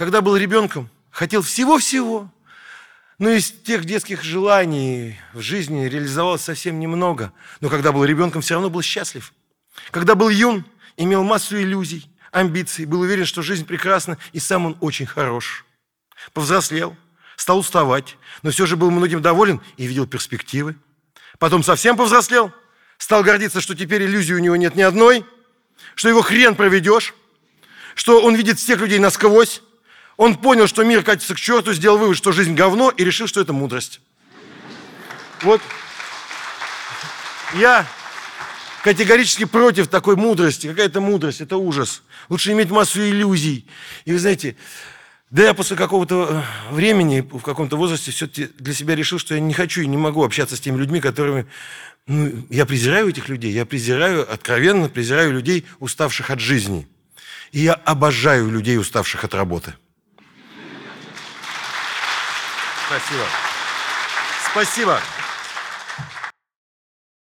когда был ребенком, хотел всего-всего. Но из тех детских желаний в жизни реализовалось совсем немного. Но когда был ребенком, все равно был счастлив. Когда был юн, имел массу иллюзий, амбиций, был уверен, что жизнь прекрасна, и сам он очень хорош. Повзрослел, стал уставать, но все же был многим доволен и видел перспективы. Потом совсем повзрослел, стал гордиться, что теперь иллюзии у него нет ни одной, что его хрен проведешь, что он видит всех людей насквозь. Он понял, что мир катится к черту, сделал вывод, что жизнь говно, и решил, что это мудрость. Вот я категорически против такой мудрости. Какая это мудрость? Это ужас. Лучше иметь массу иллюзий. И вы знаете, да я после какого-то э, времени, в каком-то возрасте, все-таки для себя решил, что я не хочу и не могу общаться с теми людьми, которыми... Ну, я презираю этих людей, я презираю, откровенно презираю людей, уставших от жизни. И я обожаю людей, уставших от работы. Спасибо. Спасибо.